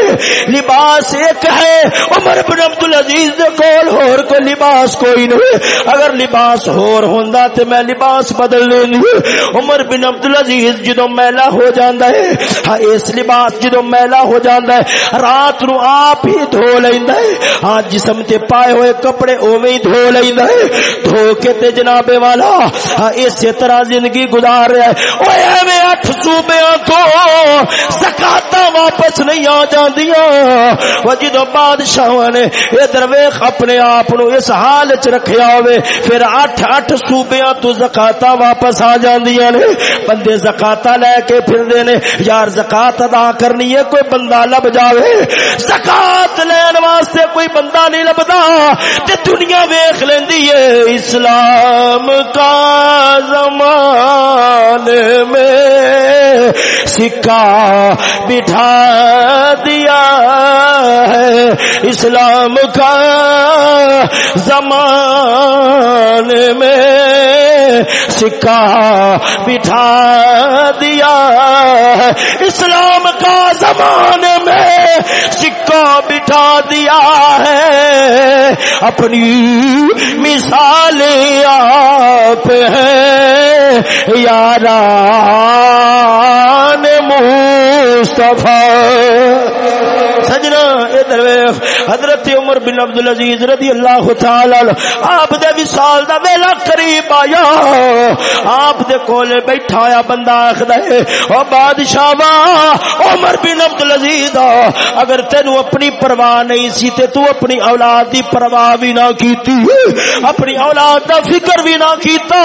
لباس ایک ہے، عمر بن عبد العزیز دے کول اور کوئی لباس کوئی نہیں۔ اگر لباس ہور ہوندا تے میں میں لباس بدل لینی عمر بن عبد العزیز جدوں میلا ہو جاندا ہے ہاں اس لباس جدوں میلا ہو جاندا ہے، رات نو آپ ہی دھو لیندا ہے۔ ہاں جسم تے پائے ہوئے کپڑے اوویں ہی دھو لیندا ہے۔ دھو کے تے جناب والا ہاں اسی طرح زندگی گزار رہا ہے۔ اوے ایویں اٹھ صوبیاں تو زکات واپس نہیں آ جاندیاں۔ او جدو بادشاہ نے اے درویش اپنے آپ نو اس حال وچ رکھیا ہوے پھر اٹھ اٹھ صوبیاں تو زکات واپس آ جاندیاں نے۔ بندے زکات لے کے پھردے نے، یار زکات ادا کرنی ہے، کوئی بندہ لب جاوے۔ زکات لین واسطے کوئی بندہ نہیں لبدا۔ تے دنیا ویکھ لیندی ہے، اسلام کا زمان میں سکا بٹھا دیا ہے۔ اسلام کا زمان میں سکا بٹھا دیا اسلام کا زمانے میں سکا بٹھا دیا ہے۔ اپنی مثال آپ ہے یاران مصطفیٰ۔ سجنا ادھر حضرت عمر بن عبد العزیز رضی اللہ تعالی آپ دے وصال دا ویلا قریب آیا۔ آپ دے کولے بیٹھا ہویا بندہ آکھدا ہے، او بادشاہ وا، عمر بن عبد العزیز اگر تینو اپنی پرواہ نہیں سی تے تو اپنی اولاد دی پرواہ بھی نہ کیتی، اپنی اولاد دا فکر بھی نہ کیتا،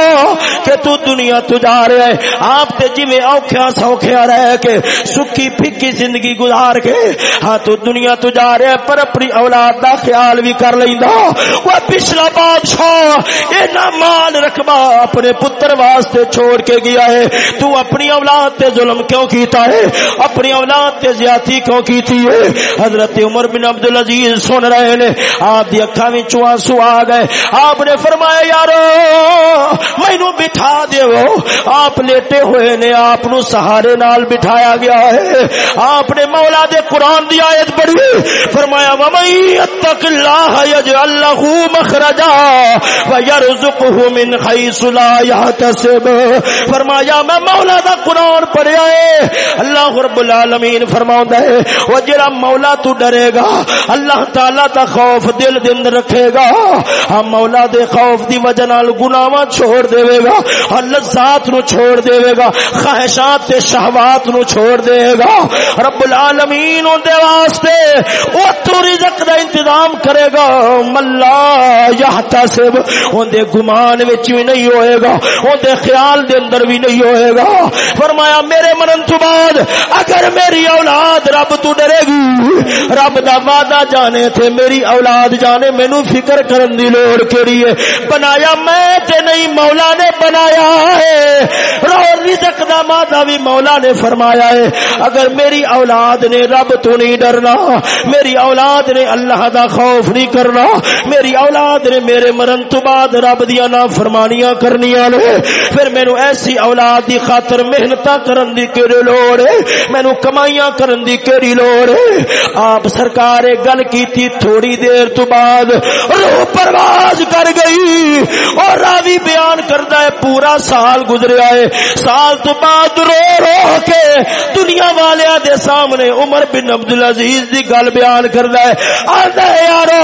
کہ تو دنیا تو جا رہا ہے۔ آپ تے جویں اوکھیا سوکھیا رہ کے سکھی پھکی زندگی گزار کے ہاں تو دنیا تو جا رہا ہے پر اپنی اولاد دا خیال بھی کر لیندا۔ وہ پچھلا بادشاہ اینا مال رقبہ اپنے پتر واسطے چھوڑ کے گیا ہے۔ تو اپنی اولاد تے ظلم کیوں کیتا ہے؟ اپنی اولاد تے زیادتی کیوں کیتی ہے؟ حضرت عمر بن عبد العزیز سن رہے نے، آپ دی اکھاں وچ آنسو آ گئے۔ آپ نے فرمایا، یارو، مینوں بٹھا دیو۔ آپ لیٹے ہوئے نے، آپ نو سہارے نال بٹھا بٹھایا گیا ہے۔ آپ نے مولا دے قرآن دی آیت پڑھی۔ فرمایا ومئی اتق اللہ یجعل له مخرجا ويرزقه من حيث لا يحتسب۔ فرمایا، میں مولا دا قرآن پڑھیا ہے۔ اللہ رب العالمین فرماوندا ہے او جڑا مولا تو ڈرے گا، اللہ تعالی دا خوف دل دے اندر رکھے گا۔ ہم مولا دے خوف دی وجہ نال گناہاں چھوڑ دے گا اور لذات نو چھوڑ دے گا، خواہشات تے شہوات نو چھوڑ دے گا۔ رب العالمین اون دے واسطے او تو رزق دا انتظام کرے گا۔ ملا یحتسب۔ اون دے گمان وچ بھی نہیں ہوئے گا۔ اون دے خیال دے اندر بھی نہیں ہوئے گا۔ فرمایا، میرے مرن تو بعد اگر میری اولاد رب تو ڈرے گی، رب دا وعدہ جانے تھے، میری اولاد جانے، مینو فکر کرن دی لوڑ کیڑی ہے۔ بنایا میں تے نہیں، مولا نے بنایا ہے۔ رو رزق دا مادہ بھی مولا نے فرمایا۔ فرمایا ہے، اگر میری اولاد نے رب تو نہیں ڈرنا، میری اولاد نے اللہ دا خوف نہیں کرنا، میری اولاد نے میرے مرن تو بعد رب دیا نا فرمانیاں کرنیاں نے، پھر مینو ایسی اولاد دی خاطر محنت کرن دی کیڑی لوڑ ہے مینو کمائیاں کرن دی کیڑی لوڑ ہے، آپ سرکار گل کی تھوڑی دیر تو بعد روح پرواز کر گئی، اور راوی بیان کرتا ہے، پورا سال گزریا ہے، سال تو بعد رو رو کے دنیا والے دے سامنے عمر بن عبدالعزیز دی گل بیان کردا ہے آدھا یارو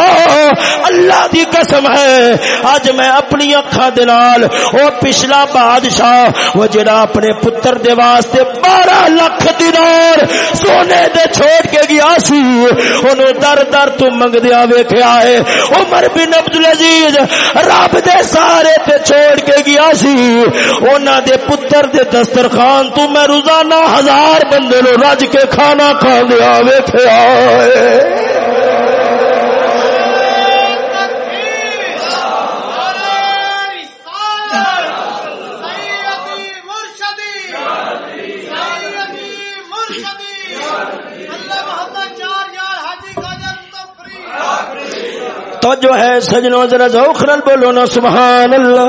اللہ دی قسم ہے۔ اج میں اپنی اکھا دے نال، او پچھلا بادشاہ، وہ جڑا اپنے پتر دے واسطے بارہ لاکھ دینار سونے دے چھوڑ کے گیا سی، انہوں در در تو منگ دیا ویکھیا ہے عمر بن عبد العزیز رب دے سارے تے چھوڑ کے گیا سی۔ انہاں دے پتر دے دسترخوان تو میں روزانہ ہزار بندے نو رج کے کھانا کھا دیا ویکھیا ہے توجہ ہے سجنوں، ذرا ذوق بولو نا سبحان اللہ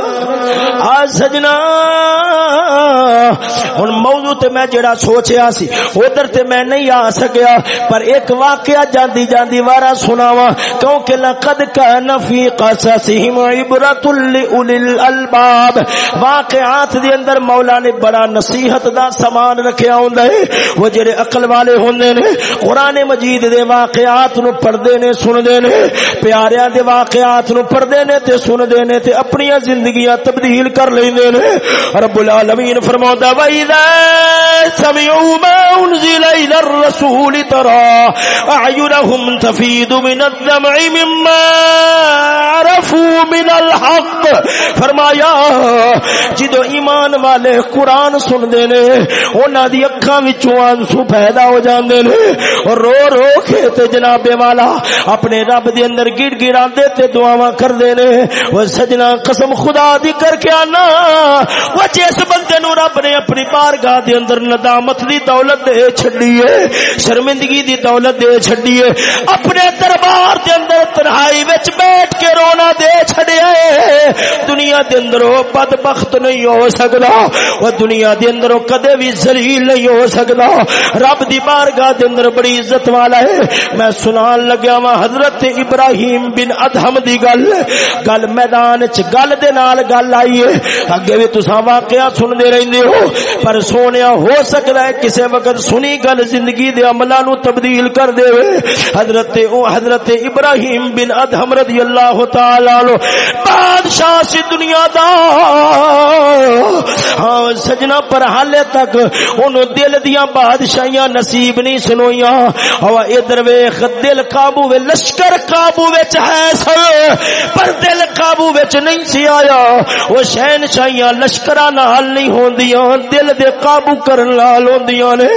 آج سجنا، ہن موضوع تے میں جڑا سوچیا سی، ادھر تے میں نہیں آ سکیا، پر ایک واقعہ جاندی جاندی وارا سناواں، کیونکہ لقد کان فی قصصہم عبرۃ لاولی الالباب۔ واقعات دے اندر مولا نے بڑا نصیحت دا سامان رکھیا ہوندا ہے۔ وہ جڑے عقل والے ہوندے نے قران مجید دے واقعات نو پڑھدے نے سندے نے۔ پیارے دے واقعات نو پڑھدے نے تے سندے نے تے اپنی زندگیاں تبدیل کر لیندے نے۔ رب العالمین فرماوندا و اذا سمعوا ما انزل الى الرسول ترى اعينهم تفيض من الدمع مما عرفوا من الحق۔ فرمایا، جدو ایمان والے قرآن سندے نے، انہاں دی اکھاں وچوں آنسو پیدا ہو جاندے نے۔ اور رو رو کے تے جناب والا، اپنے رب دے اندر گڑ گڑا دے تے دعاواں کردے نے۔ او سجنا قسم خدا دی کر کے آنا۔ او جس بندے نو رب نے اپنی بارگاہ دے اندر ندامت دی دولت دے چھڈی ہے، شرمندگی دی دولت دے چھڈی ہے، اپنے دربار دے اندر تنہائی وچ بیٹھ کے رونا دے چھڈیا ہے۔ دنیا دے اندر او بدبخت نہیں ہو سکدا او دنیا دے اندر او کدے بھی ذلیل نہیں ہو سکدا۔ رب دی بارگاہ دے اندر بڑی عزت والا ہے۔ میں سنان لگیا وا حضرت ابراہیم بن ادہم دی گل گل میدان چ، گل دے نال گل آئی ہے۔ اگے بھی تساں واقعہ سن دے رہندے ہو، پر سونیا ہو سکدا ہے کسے وقت سنی گل زندگی دے عملاں نو تبدیل کر دے حضرت او، حضرت ابراہیم بن ادہم رضی اللہ تعالی عنہ، بادشاہ سی دنیا دا۔ ہاں سجنا پر حالے تک انہوں دل دیاں بادشاہیاں نصیب نہیں سنویاں ہوا ادھر ویخ، دل قابو وے، لشکر قابو وچ ہے۔ سر پر دل قابو وچ نہیں سی آیا۔ وہ شہن شاہیاں لشکرہ نال نہیں ہوندیاں، دل دے قابو کرن لال ہوندیاں نے۔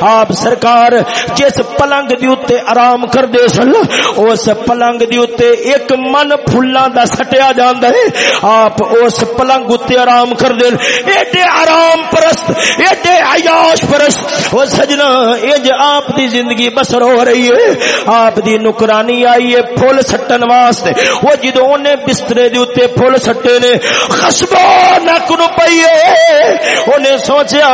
آپ سرکار جس پلنگ دی اتے آرام کر دے سن، اس پلنگ دی اتے ایک من پھلاں دا سٹیا جاندا ہے۔ آپ اس پلنگ اتے آرام کر دے ایڈے آرام پرست، ایڈے عیاش پرست۔ وہ سجنا اج آپ دی زندگی بسر ہو رہی ہے۔ آپ دی نکرانی آئی ہے، پھول سٹن واسطے وہ جدوں نے بسترے دے اوتے پھول سٹے نے۔ خشبو نک نو پیے انہیں سوچیا،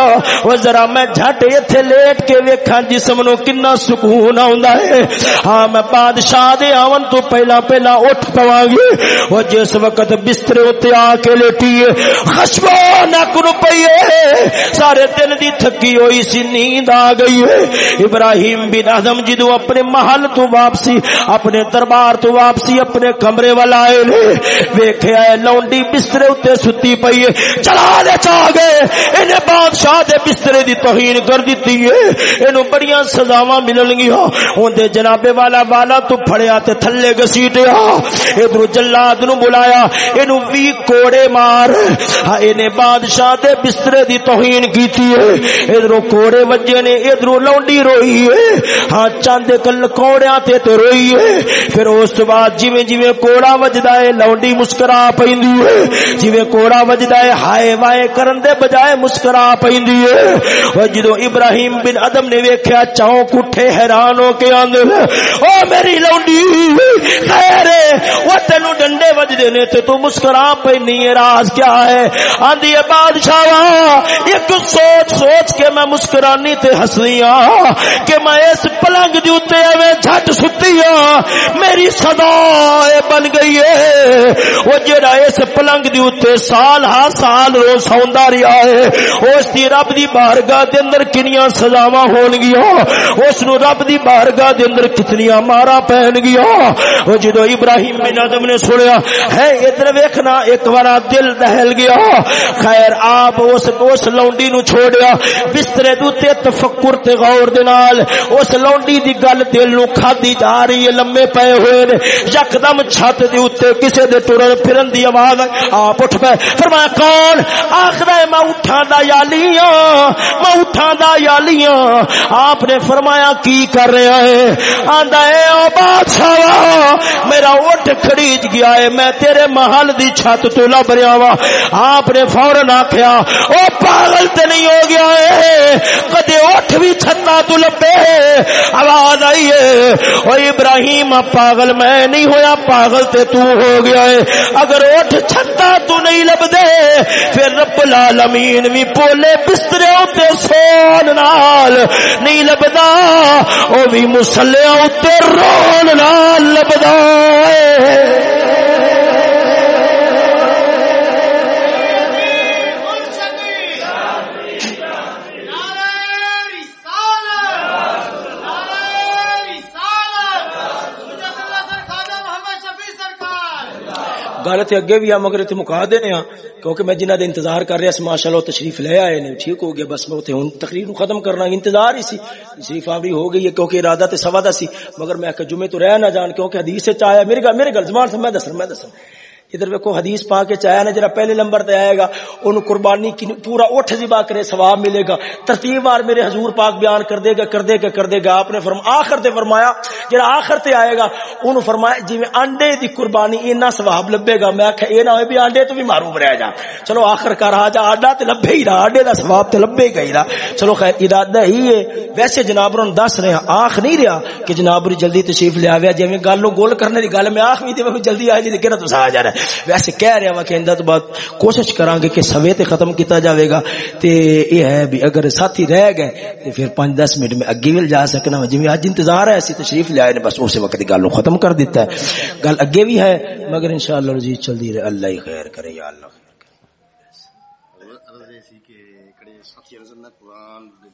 وہ ذرا میں جھٹ ایتھے لیٹ کے ویکھاں جسم نو کنا سکون آوندا ہے۔ ہاں میں بادشاہ دے آون تو پہلا پہلا اٹھ پواں گی۔ وہ جس وقت بستر اتے آ کے لیٹی ہے خشبو نک نو پیے سارے دن دی تھکی ہوئی سی، نیند آ گئی ہے۔ ابراہیم بن اعظم جدو اپنے محل تو واپسی، اپنے دربار تو واپسی اپنے کمرے والا آئے نے ویکھیا ہے لونڈی بستر اتے ستی پئی ہے چلا لے چا گئے انہیں بادشاہ دے بسترے دی توہین کر دیتی ہے انہوں بڑیاں سزاواں ملن گیا ہوں جناب والا والا تو پھڑیا تے تھلے گسیٹیا ادھر جلاد نو بلایا انہوں وی کوڑے مار ہاں انہیں بادشاہ دے بسترے دی توہین کیتی ہے ادھر کوڑے وجے نے ادھر لونڈی روئی ہے ہاں چاند کل کوڑیاں تے تے روئی ہے پھر اس تو بعد جویں جویں کوڑا وجدا ہے لونڈی مسکرا پیندی ہے جویں کوڑا وجدا ہے ہائے وائے کرن دے بجائے مسکرا پیندی ہے او جدو ابراہیم بن ادم نے ویکھیا چاؤں کٹھے حیران ہو کے آندے او میری لونڈی خیر او تینو ڈنڈے وجدے نے تے تو مسکرا پینی ہے راز کیا ہے آندی ہے بادشاہ ایک سوچ سوچ کے میں مسکرانی تے ہسنی ہاں کہ میں اس پلنگ دی اوتے ایویں جھٹ ستی ہاں میری صدا اے بن گئی ہے۔ وہ جڑا اس پلنگ دی اوتے سال ہا سال رو سوندا رہیا ہے، اس دی رب دی بارگاہ دے اندر کنیاں سزاواں ہون گیاں اس نو رب دی بارگاہ دے اندر کتنیاں مارا پہن گیا۔ وہ جدو ابراہیم بن آدم نے سنیا، ہے، ادھر ویکھنا ایک بار دل دہل گیا۔ خیر، آپ اس اس لونڈی نو چھوڑیا۔ بسترے دوتے تفکر تے غور دے نال، اس لونڈی دی گل دل نو کھادی جا رہی ہے، لمبے پے ہوئے نے۔ یکدم چھت دے اوتے کسے دے ٹرن پھرن دی آواز آپ اٹھ پے۔ فرمایا، کون؟ آخر ہے میں اٹھاں دا یالیاں، میں اٹھاں دا یالیاں۔ آپ نے فرمایا، کی کر رہا ہے آندا ہے او بادشاہ، میرا اٹھ کھڑیج گیا ہے، میں تیرے محل دی چھت تو لب رہا وا آپ نے فورن آکھیا، او پاگل تے نہیں ہو گیا ہے، کدے اٹھ بھی چھتا تو لبے۔ آواز آئی ہے، او ابراہیم، پاگل میں نہیں ہویا، پاگل تے تو ہو گیا ہے۔ اگر اٹھ چھتا تو نہیں لب دے پھر رب العالمین بھی پولے بسترے تے سون نال نہیں لبدا، او بھی مسلیاں تے رون نال لبدا گل تے اگے بھی آ مگر تے مکا دینے ہاں کیونکہ میں جنہ دے انتظار کر رہا سی ماشاءاللہ تشریف لے آئے نے، ٹھیک ہو گیا، بس میں اوتھے ہن تقریر ختم کرنا، انتظار ہی سی۔ تشریف آوری ہو گئی ہے، کیونکہ ارادہ تے سوا دا سی۔ مگر میں کہ جمعے تو رہ نہ جان، کیونکہ حدیث وچ آیا، میرے گل میرے گل زبان سے میں دسن میں دسن ادھر ویکو حدیث پا کے چایا نا جرا پہلے نمبر تے آئے گا، اونوں قربانی کی پورا اٹھ ذبح کرے ثواب ملے گا۔ ترتیب بار میرے حضور پاک بیان کر دے گا، کر دے گا، کر دے گا۔ آپ نے فرم، آخر تے فرمایا جرا آخر تے آئے گا، اونوں فرمایا جی جویں انڈے دی قربانی اینا ثواب لبے گا۔ میں کہ اے نہ ہوے بھی انڈے تو بھی معروف رہ جا۔ چلو آخر کر آ جا آڈا تے لبے ہی رہا انڈے دا ثواب تے لبے گا ہی رہا۔ چلو خیر، ارادہ ہی ہے۔ ویسے جناب رن دس رہے ہیں آخ نہیں رہا کہ جناب جلدی تشریف لے آویا جویں جی گل گول کرنے دی گل، میں آخ بھی تے جلدی آ جی کہ تو آ جا رہا ویسے کہہ رہا وا کہ اندر تو بعد کوشش کراں گے کہ سوے تے ختم کیتا جاوے گا۔ تے یہ ہے بھی اگر ساتھی رہ گئے تے پھر پانچ دس منٹ میں اگے بھی جا سکنا جی اج انتظار ہے، اسی تشریف لے آئے نے، بس اسی وقت گل ختم کر دیتا ہے۔ گل اگے بھی ہے، مگر انشاءاللہ رضی، چلدی رہے۔ اللہ ہی خیر کرے، یا اللہ۔